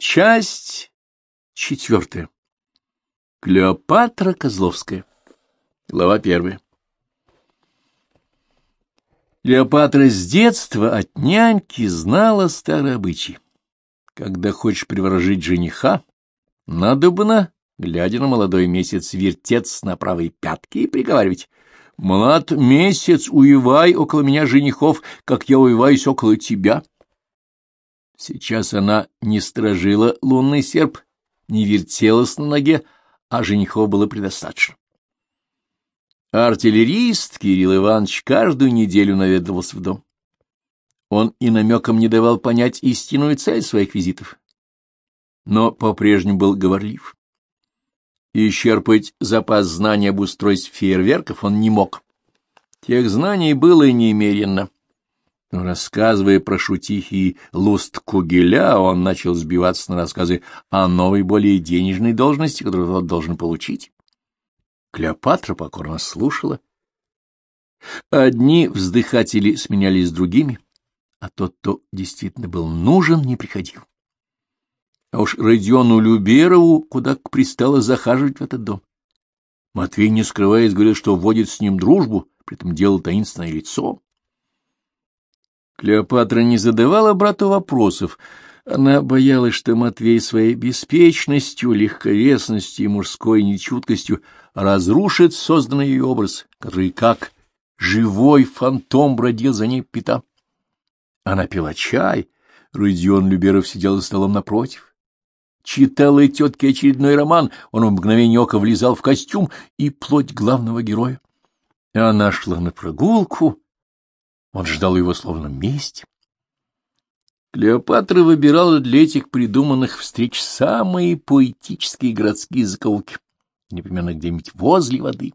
Часть четвертая. Клеопатра Козловская. Глава первая. Клеопатра с детства от няньки знала старый обычай. Когда хочешь приворожить жениха, надо бы на, глядя на молодой месяц, вертеться на правой пятке и приговаривать «Млад месяц, уевай около меня женихов, как я уеваюсь около тебя». Сейчас она не сторожила лунный серп, не вертелась на ноге, а женихов было предостаточно. Артиллерист Кирилл Иванович каждую неделю наведывался в дом. Он и намеком не давал понять истинную цель своих визитов, но по-прежнему был говорлив. Исчерпать запас знаний об устройстве фейерверков он не мог. Тех знаний было немерено. Но, рассказывая про шутихи луст Кугеля, он начал сбиваться на рассказы о новой, более денежной должности, которую тот должен получить. Клеопатра покорно слушала. Одни вздыхатели сменялись другими, а тот, кто действительно был нужен, не приходил. А уж Родиону Люберову куда пристало захаживать в этот дом. Матвей, не скрываясь, говорил, что вводит с ним дружбу, при этом делал таинственное лицо. Клеопатра не задавала брату вопросов, она боялась, что Матвей своей беспечностью, легковесностью и мужской нечуткостью разрушит созданный ее образ, который как живой фантом бродил за ней пята. Она пила чай, Родион Люберов сидел за столом напротив. Читала тетке очередной роман, он в мгновение ока влезал в костюм и плоть главного героя. Она шла на прогулку, он ждал его словно месть. Клеопатра выбирала для этих придуманных встреч самые поэтические городские закоулки, непременно где-нибудь возле воды.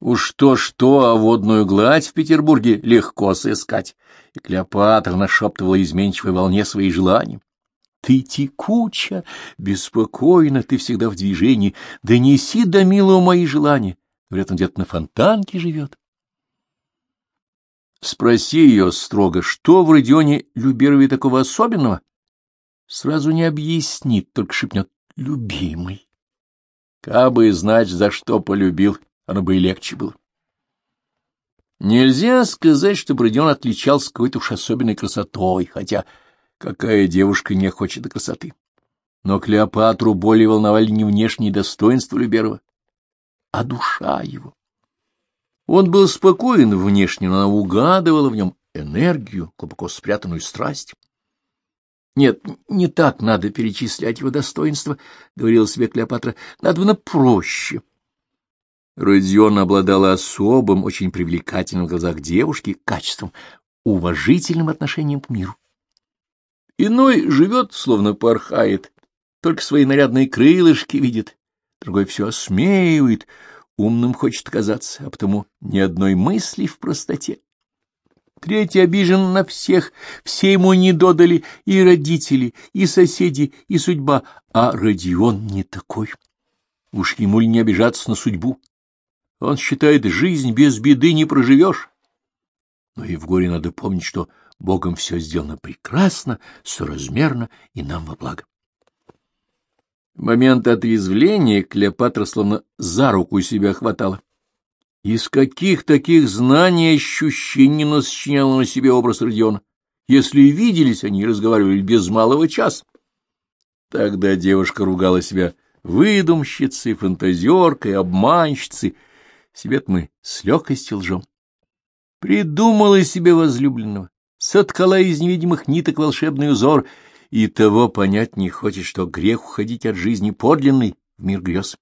Уж то-что, а водную гладь в Петербурге легко сыскать, и Клеопатра нашептывала изменчивой волне свои желания. Ты текуча, беспокойна, ты всегда в движении, донеси до милого мои желания. Говорят, он где-то на фонтанке живет. Спроси ее строго, что в Родионе Люберове такого особенного? Сразу не объяснит, только шепнет «любимый». Кабы знать, за что полюбил, оно бы и легче было. Нельзя сказать, что Родион отличался какой-то уж особенной красотой, хотя какая девушка не хочет красоты. Но Клеопатру более волновали не внешние достоинства Люберова, а душа его. Он был спокоен внешне, но она угадывала в нем энергию, глубоко спрятанную страсть. Нет, не так надо перечислять его достоинства, — говорила себе Клеопатра, — надо на проще. Родион обладала особым, очень привлекательным в глазах девушки качеством, уважительным отношением к миру. Иной живет, словно порхает, только свои нарядные крылышки видит, другой все осмеивает, умным хочет казаться, а потому ни одной мысли в простоте. Третий обижен на всех, все ему не додали, и родители, и соседи, и судьба, а Родион не такой. Уж ему ли не обижаться на судьбу? Он считает, жизнь без беды не проживешь. Но и в горе надо помнить, что Богом все сделано прекрасно, соразмерно и нам во благо. В момент отрезвления Клеопатра словно за руку себя хватала. Из каких таких знаний и ощущений насчиняла на себе образ Родиона? Если виделись они и разговаривали без малого часа. Тогда девушка ругала себя выдумщицей, фантазеркой, обманщицей. себе мы с легкостью лжем. Придумала себе возлюбленного, соткала из невидимых ниток волшебный узор — и того понять не хочет, что грех уходить от жизни подлинный в мир грез.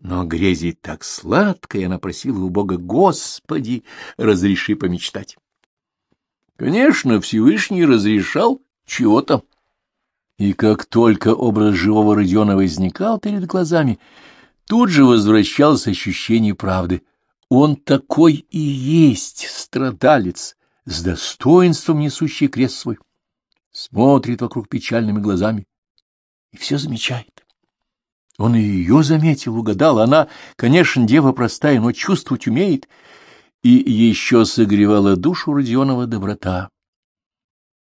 Но грезить так сладко, и она просила у Бога, Господи, разреши помечтать. Конечно, Всевышний разрешал чего-то. И как только образ живого Родиона возникал перед глазами, тут же возвращалось ощущение правды. Он такой и есть страдалец, с достоинством несущий крест свой смотрит вокруг печальными глазами и все замечает. Он и ее заметил, угадал. Она, конечно, дева простая, но чувствовать умеет. И еще согревала душу Родионова доброта.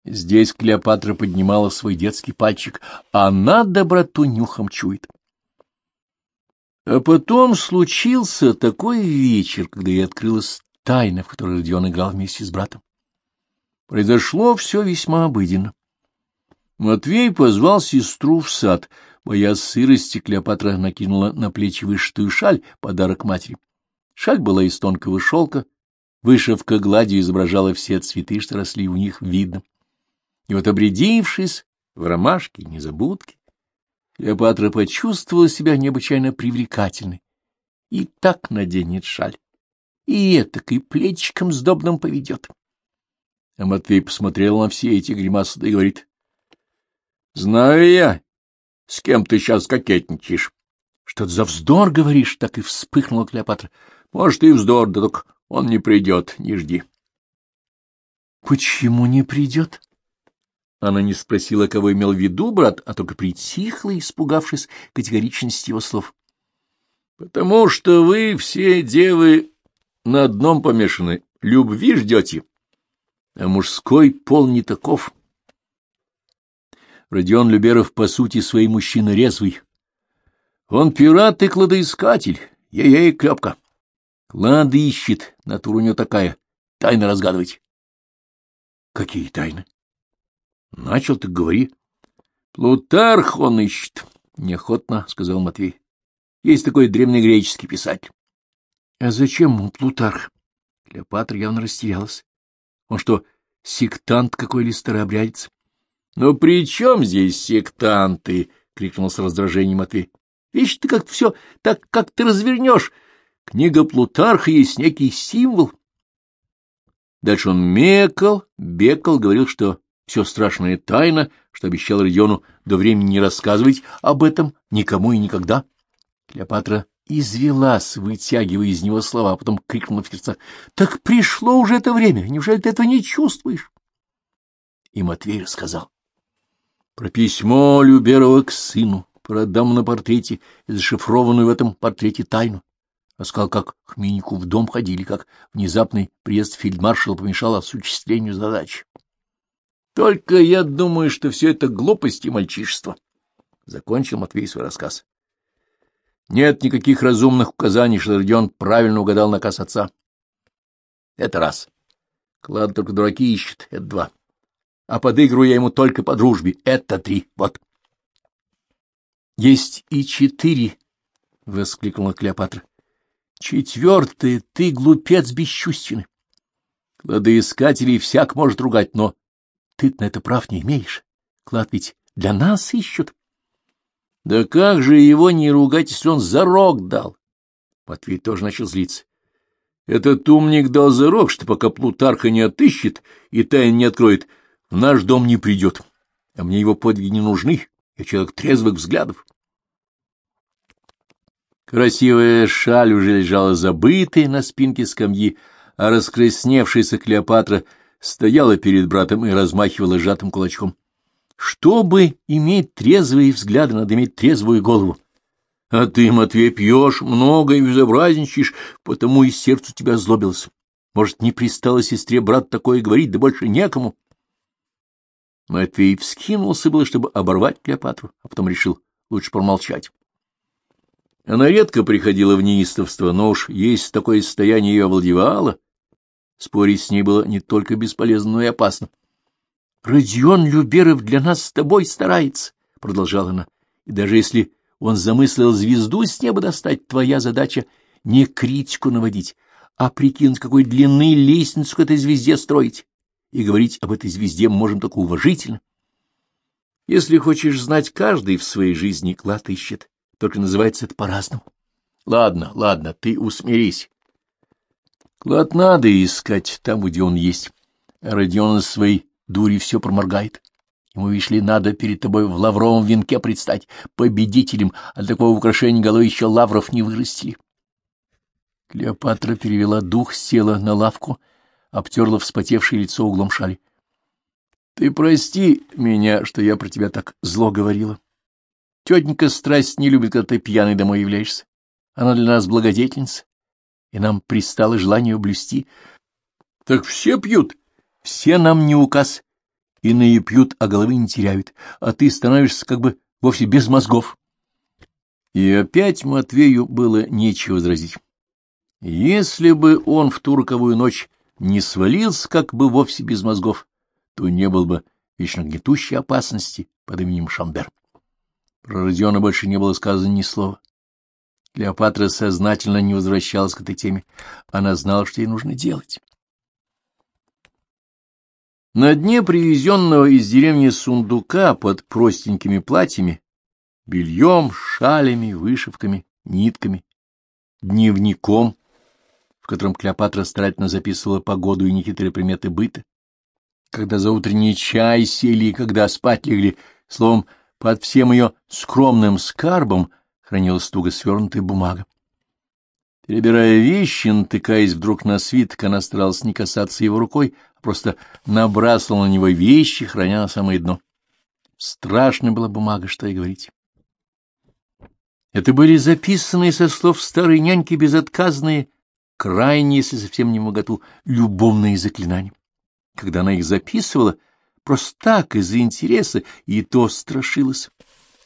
Здесь Клеопатра поднимала свой детский пальчик, она доброту нюхом чует. А потом случился такой вечер, когда ей открылась тайна, в которой Родион играл вместе с братом. Произошло все весьма обыденно. Матвей позвал сестру в сад. Боясь сырости, Клеопатра накинула на плечи вышитую шаль, подарок матери. Шаль была из тонкого шелка, вышивка гладью изображала все цветы, что росли у них видно. И вот, обрядившись в ромашке, незабудки, Клеопатра почувствовала себя необычайно привлекательной. И так наденет шаль, и этак, и плечиком сдобным поведет. А Матвей посмотрел на все эти гримасы и говорит, — Знаю я, с кем ты сейчас кокетничаешь. — Что-то за вздор говоришь, — так и вспыхнула Клеопатра. — Может, и вздор, да только он не придет, не жди. — Почему не придет? Она не спросила, кого имел в виду брат, а только притихла, испугавшись категоричности его слов. — Потому что вы все девы на одном помешаны, любви ждете, а мужской пол не таков. Родион Люберов, по сути, своей мужчина резвый. Он пират и кладоискатель, ей-ей, крепко. Клады ищет, натура у него такая, тайны разгадывать. — Какие тайны? — Начал ты говори. — Плутарх он ищет, — неохотно сказал Матвей. — Есть такой древнегреческий писатель. — А зачем ему Плутарх? Клеопатра явно растерялась. Он что, сектант какой ли старообрядец? — Ну при чем здесь сектанты? — крикнул с раздражением Матвей. — Видишь, ты как все, так как ты развернешь. Книга Плутарха есть некий символ. Дальше он мекал, бекал, говорил, что все страшная тайна, что обещал Родиону до времени не рассказывать об этом никому и никогда. Клеопатра извелась, вытягивая из него слова, а потом крикнула в сердцах. — Так пришло уже это время, неужели ты этого не чувствуешь? И Матвей рассказал. Про письмо Люберова к сыну, про даму на портрете и зашифрованную в этом портрете тайну. Рассказал, как к Минику в дом ходили, как внезапный приезд фельдмаршала помешал осуществлению задачи. Только я думаю, что все это глупость и мальчишество. Закончил Матвей свой рассказ. Нет никаких разумных указаний, что Родион правильно угадал наказ отца. Это раз. Клад только дураки ищет. Это два. А подыгрываю я ему только по дружбе. Это три. Вот. Есть и четыре, — воскликнула Клеопатра. Четвертое, ты глупец бесчувственный. Кладоискателей всяк может ругать, но ты на это прав не имеешь. Клад ведь для нас ищут. Да как же его не ругать, если он зарок дал? Матвей тоже начал злиться. Этот умник дал зарок, что пока Плутарха не отыщет и тайн не откроет, в наш дом не придет. А мне его подвиги не нужны, я человек трезвых взглядов. Красивая шаль уже лежала забытая на спинке скамьи, а раскрасневшаяся Клеопатра стояла перед братом и размахивала сжатым кулачком. Чтобы иметь трезвые взгляды, надо иметь трезвую голову. А ты, Матвей, пьешь много и безобразничаешь, потому и сердце тебя злобилось. Может, не пристало сестре брат такое говорить, да больше некому. Матвей вскинулся было, чтобы оборвать Клеопатру, а потом решил лучше промолчать. Она редко приходила в неистовство, но уж есть такое состояние ее овладевало. Спорить с ней было не только бесполезно, но и опасно. — Родион Люберов для нас с тобой старается, — продолжала она. — И даже если он замыслил звезду с неба достать, твоя задача — не критику наводить, а прикинуть, какой длины лестницу к этой звезде строить. И говорить об этой звезде мы можем только уважительно. Если хочешь знать, каждый в своей жизни клад ищет, только называется это по-разному. Ладно, ладно, ты усмирись. Клад надо искать там, где он есть. А Родион из своей дури все проморгает. Ему, видишь ли, надо перед тобой в лавровом венке предстать победителем, а такого украшения головы еще лавров не вырастили. Клеопатра перевела дух, села на лавку, обтерла вспотевшее лицо углом шали. — Ты прости меня, что я про тебя так зло говорила. Тетенька страсть не любит, когда ты пьяный домой являешься. Она для нас благодетельница, и нам пристало желание блюсти. — Так все пьют. Все нам не указ. Иные пьют, а головы не теряют, а ты становишься как бы вовсе без мозгов. И опять Матвею было нечего возразить. Если бы он в ту роковую ночь не свалился как бы вовсе без мозгов, то не был бы вечно гнетущей опасности под именем Шамбер. Про Родиона больше не было сказано ни слова. Клеопатра сознательно не возвращалась к этой теме. Она знала, что ей нужно делать. На дне привезенного из деревни сундука под простенькими платьями, бельем, шалями, вышивками, нитками, дневником, котором Клеопатра старательно записывала погоду и нехитрые приметы быта, когда за утренний чай сели и когда спать легли, словом, под всем ее скромным скарбом хранилась туго свернутая бумага. Перебирая вещи, натыкаясь вдруг на свиток, она старалась не касаться его рукой, а просто набрасывала на него вещи, храня на самое дно. Страшная была бумага, что и говорить. Это были записанные со слов старой няньки безотказные, крайние, если совсем не моготу, любовные заклинания. Когда она их записывала, просто так, из-за интереса, и то страшилась.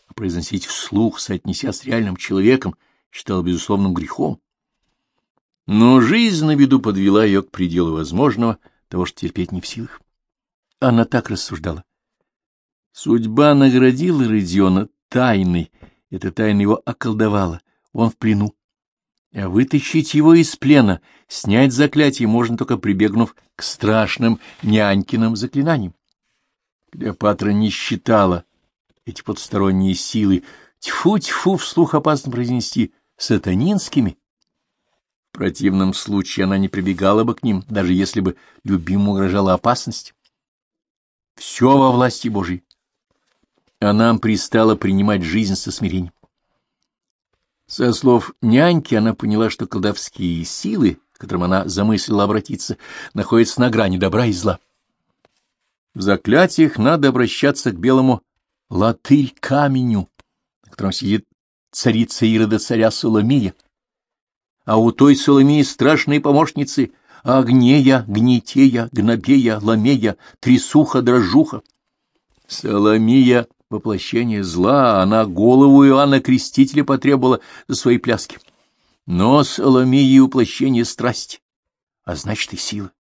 А произносить вслух, соотнеся с реальным человеком, считала безусловным грехом. Но жизнь на виду подвела ее к пределу возможного, того, что терпеть не в силах. Она так рассуждала. Судьба наградила Родиона тайной, эта тайна его околдовала, он в плену. А вытащить его из плена, снять заклятие можно только прибегнув к страшным нянькиным заклинаниям. Клеопатра не считала эти подсторонние силы, тьфу-тьфу, вслух опасно произнести, сатанинскими. В противном случае она не прибегала бы к ним, даже если бы любимому угрожала опасность. Все во власти Божьей. А нам пристало принимать жизнь со смирением. Со слов няньки она поняла, что колдовские силы, к которым она замыслила обратиться, находятся на грани добра и зла. В заклятиях надо обращаться к белому латырь-каменю, на котором сидит царица Ирода царя Соломия. А у той Соломии страшные помощницы — Огнея, Гнетея, Гнобея, Ламея, Трясуха, Дрожуха. Соломия воплощение зла, она голову Иоанна Крестителя потребовала за свои пляски. Но Соломии воплощение страсти, а значит и сила.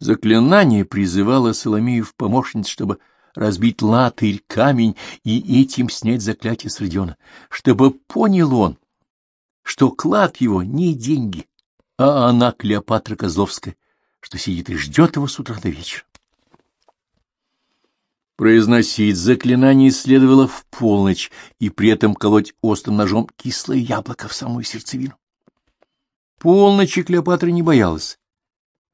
Заклинание призывало Соломею в помощницу, чтобы разбить латырь, камень и этим снять заклятие с Родиона, чтобы понял он, что клад его не деньги, а она, Клеопатра Козловская, что сидит и ждет его с утра до вечера. Произносить заклинание следовало в полночь и при этом колоть острым ножом кислое яблоко в самую сердцевину. Полночи Клеопатра не боялась.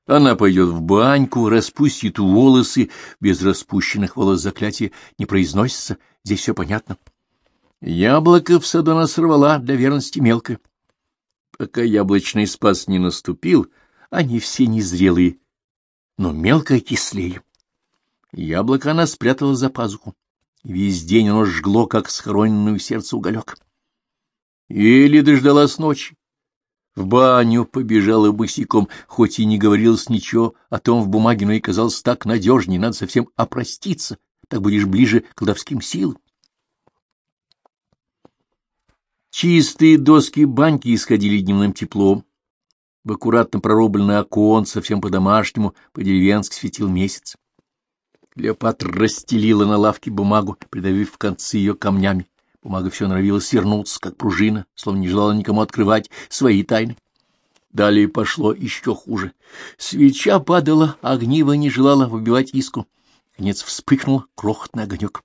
Она пойдет в баньку, распустит волосы, без распущенных волос заклятия не произносится, здесь все понятно. Яблоко в саду она сорвала для верности мелко. Пока яблочный спас не наступил, они все незрелые, но мелко кислее. Яблоко она спрятала за пазуху. Весь день оно жгло, как схороненный у сердца уголек. Еле дождалась ночи. В баню побежала босиком, хоть и не говорилось ничего о том в бумаге, но и казалось так надежнее, надо совсем опроститься, так будешь ближе к колдовским силам. Чистые доски баньки исходили дневным теплом. В аккуратно прорубленное окон, совсем по-домашнему, по-деревенски светил месяц. Клеопатра расстелила на лавке бумагу, придавив в конце ее камнями. Бумага все норовила свернуться, как пружина, словно не желала никому открывать свои тайны. Далее пошло еще хуже. Свеча падала, а огниво не желала выбивать искру. Конец вспыхнул крохотный огонек.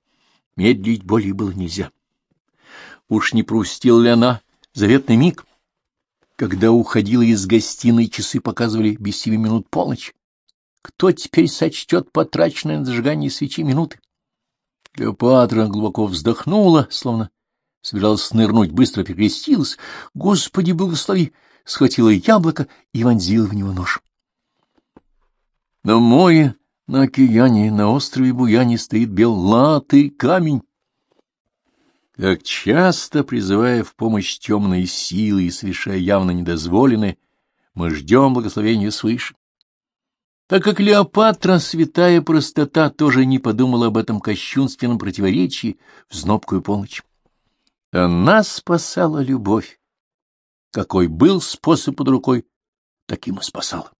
Медлить более было нельзя. Уж не пропустил ли она заветный миг? Когда уходила из гостиной, часы показывали без семи минут полночь. Кто теперь сочтет потраченное на зажигание свечи минуты? Клеопатра глубоко вздохнула, словно собиралась снырнуть, быстро перекрестилась. Господи, благослови! Схватила яблоко и вонзила в него нож. На море, на океане, на острове Буяне стоит бел латый камень. Как часто, призывая в помощь темные силы и совершая явно недозволенное, мы ждем благословения свыше. Так как Клеопатра, святая простота, тоже не подумала об этом кощунственном противоречии в знобкую полночь. Она спасала любовь. Какой был способ под рукой, таким и спасала.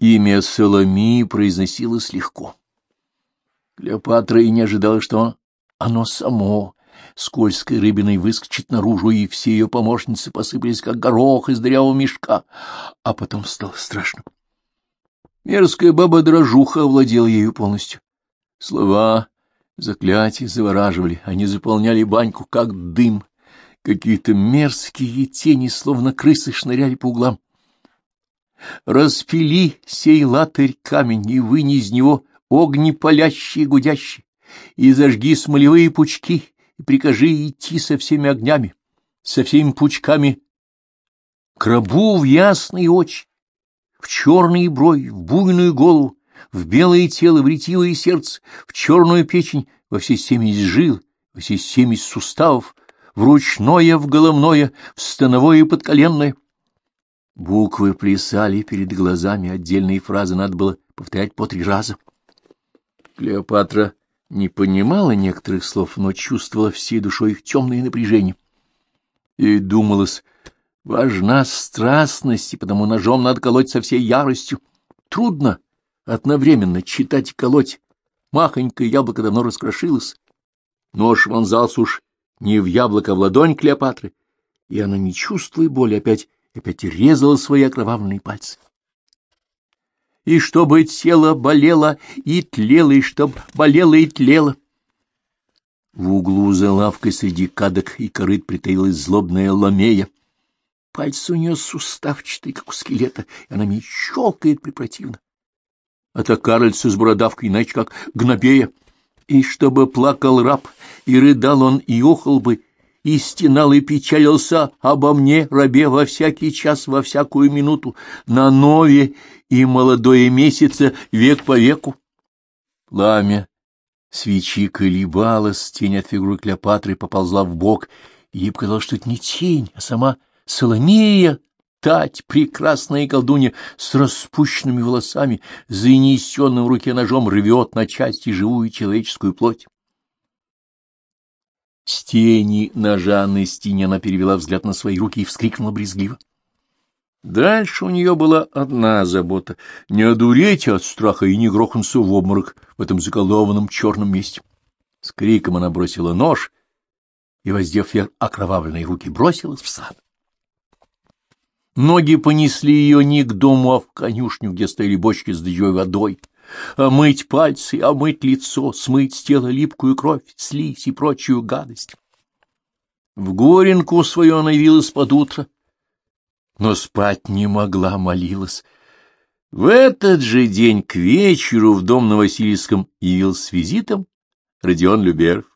Имя Соломии произносилось легко. Клеопатра и не ожидала, что оно само скользкой рыбиной выскочит наружу, и все ее помощницы посыпались, как горох из дырявого мешка. А потом стало страшно. Мерзкая баба-дрожуха овладела ею полностью. Слова, заклятия завораживали, они заполняли баньку, как дым. Какие-то мерзкие тени, словно крысы, шныряли по углам. Распили сей латырь камень и вынь из него огни палящие гудящие, и зажги смолевые пучки, и прикажи идти со всеми огнями, со всеми пучками к рабу в ясные очи, в черные брови, в буйную голову, в белое тело, в ретивое сердце, в черную печень, во все семьдесят жил, во все семьдесят суставов, в ручное, в головное, в становое и подколенное. Буквы плясали перед глазами, отдельные фразы надо было повторять по три раза. Клеопатра не понимала некоторых слов, но чувствовала всей душой их темное напряжение. И думалось, важна страстность, и потому ножом надо колоть со всей яростью. Трудно одновременно читать и колоть. Махонькое яблоко давно раскрошилось. Нож вонзался уж не в яблоко, а в ладонь Клеопатры, и она, не чувствуя боли, опять, опять резала свои окровавленные пальцы и чтобы тело болело и тлело, и чтоб болело и тлело. В углу за лавкой среди кадок и корыт притаилась злобная ламея. Пальцы у нее суставчатые, как у скелета, и она мне щелкает препротивно. А то карльца с бородавкой, иначе как гнобея. И чтобы плакал раб, и рыдал он, и охал бы, и стенал и печалился обо мне, рабе, во всякий час, во всякую минуту, на нове и молодое месяце, век по веку. Пламя свечи колебалось, тень от фигуры Клеопатры поползла в бок, ей показалось, что это не тень, а сама Соломея, тать, прекрасная колдунья с распущенными волосами, занесенным в руке ножом, рвет на части живую человеческую плоть. С тени ножа на стене она перевела взгляд на свои руки и вскрикнула брезгливо. Дальше у нее была одна забота — не одуреть от страха и не грохнуться в обморок в этом заколдованном черном месте. С криком она бросила нож и, воздев вверх окровавленные руки, бросилась в сад. Ноги понесли ее не к дому, а в конюшню, где стояли бочки с дождевой водой — омыть пальцы, омыть лицо, смыть с тела липкую кровь, слизь и прочую гадость. В горенку свою она явилась под утро, но спать не могла, молилась. В этот же день к вечеру в дом на Васильевском явился с визитом Родион Люберов.